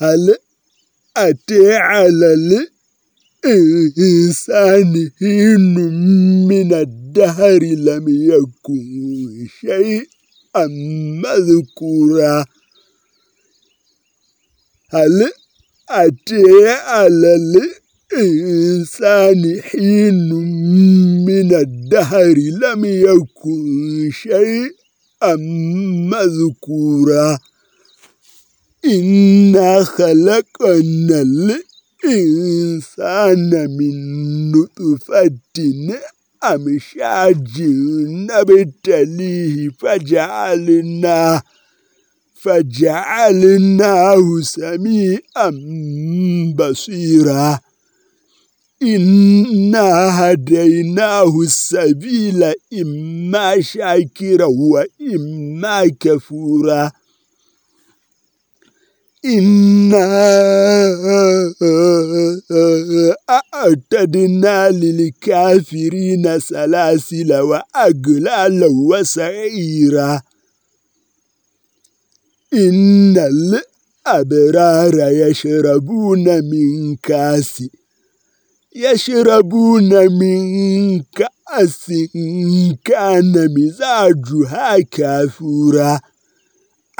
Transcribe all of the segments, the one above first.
هل أتي على الإنسان حين من الدهر لم يكن شيئا مذكورا هل أتي على الإنسان حين من الدهر لم يكن شيئا مذكورا إنا خلقنا الإنسان من نطفة أمشاج نبتليه فجعلناه فجعلناه سميعا بصيرا إنا هديناه السبيل إما شاكرا وإما كفورا إنا أعتدنا للكافرين سلاسل وأغلالا وسعيرا. إن الأبرار يشربون من كأس يشربون من كأس كان مزاجها كافورا.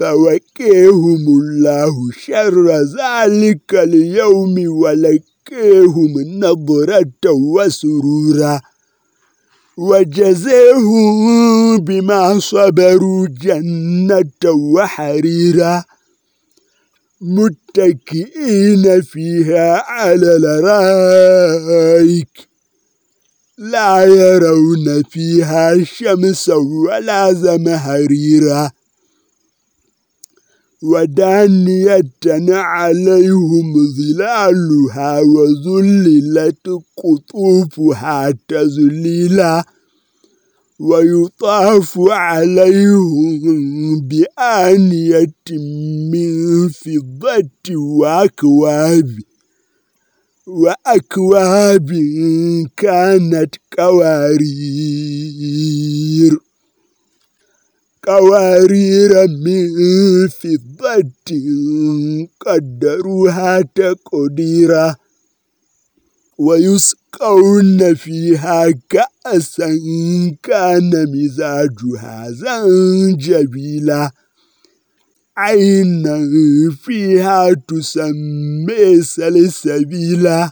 فوكيهم الله شر ذلك اليوم ولكيهم نظرة وسرورا. وجزيهم بما صبروا جنة وحريرا. متكئين فيها على الأرائك. لا يرون فيها شمسا ولا زمهريرا. ودانية عليهم ظلالها وذللت قطوفها تذليلا ويطاف عليهم بآنية من فضة وأكواب. وأكواب كانت كوارير. قوارير من فضة قدروها تقديرا ويسقون فيها كأسا كان مزاجها زنجبيلا عينا فيها تسمى سلسبيلا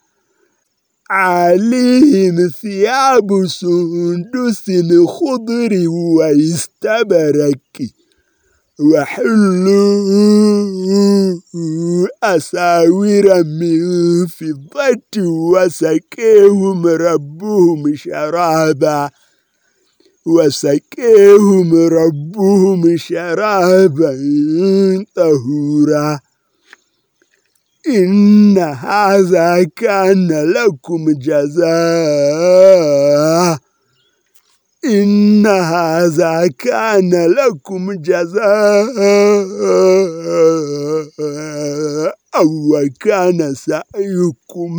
عليهم ثياب سندس خضر واستبرك وحلوا أساور من فضة وسكيهم ربهم شرابا وسكيهم ربهم شرابا طهورا. إن هذا كان لكم جزاء. إن هذا كان لكم جزاء. أو كان سعيكم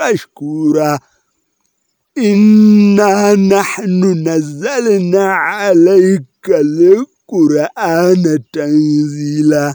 مشكورا. إنا نحن نزلنا عليك القرآن تنزيلا.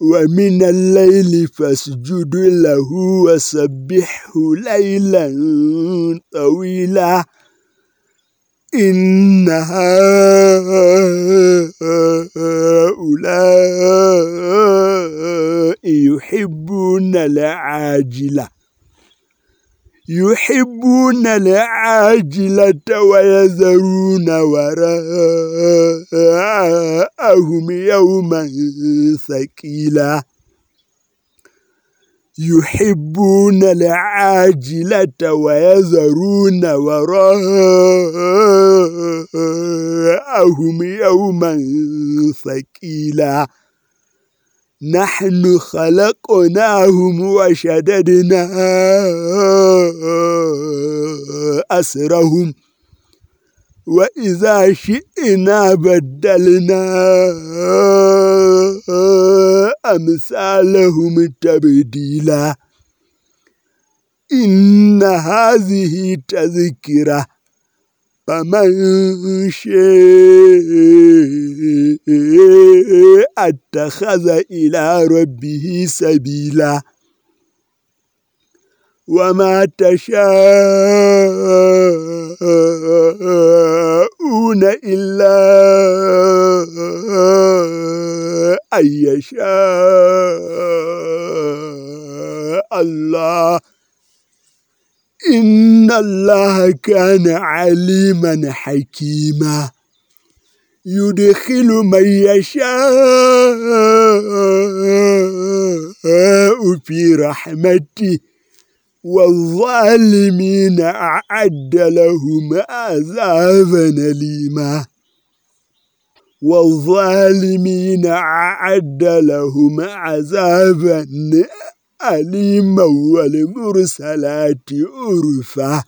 ومن الليل فاسجد له وسبحه ليلا طويلا. إن هؤلاء يحبون العاجلة. يحبون العاجلة ويذرون وراءهم يوما ثقيلا. يحبون العاجلة ويذرون وراءهم يوما ثقيلا. نحن خلقناهم وشددنا أسرهم. وإذا شئنا بدلنا أمثالهم تبديلا. إن هذه تذكرة. فمن شاء أتخذ إلى ربه سبيلا. وما تشاءون إلا أن يشاء الله. إن الله كان عليما حكيما. يدخل من يشاء في رحمته والظالمين أعد لهم عذابا أليما. والظالمين أعد لهم عذابا أليما. والمرسلات أرفا.